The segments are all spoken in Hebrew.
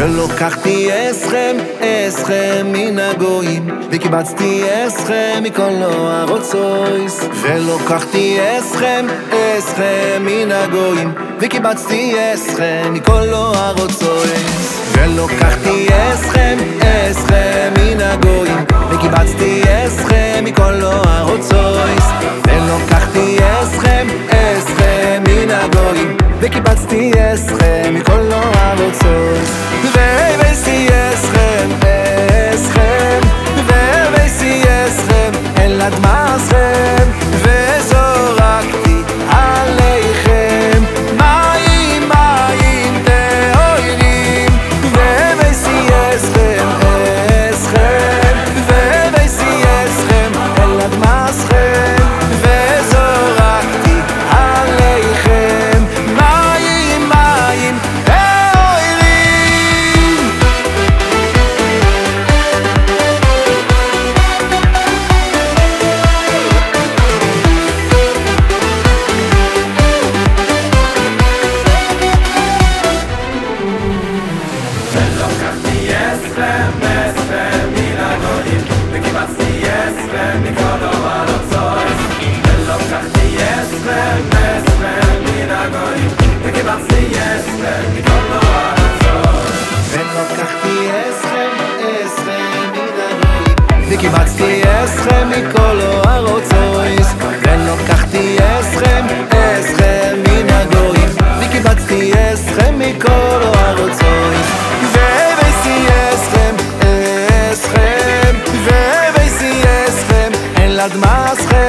ולקחתי אסכם, אסכם מן הגויים וקיבצתי אסכם מכל הרוצויס ולוקחתי אסכם, אסכם מן הגויים וקיבצתי אסכם מכל הרוצויס ולוקחתי אסכם, אסכם מן הגויים וקיבצתי אסכם מכל הרוצויס ולוקחתי אסכם, אסכם מן הגויים וקיבצתי אסכם מכל הרוצויס ובייסי Al-Admar wenn ikhol do va ולוקחתי zoyts in מן הגויים וקיבצתי mesmen מכל ik gib ab si yes stem ikhol do va do zoyts wenn lokharties stem es stem nigaroy ik gib ab אסכם אל אדמסכם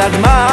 אסכם, אסכם, ובייסי אסכם אל אדמה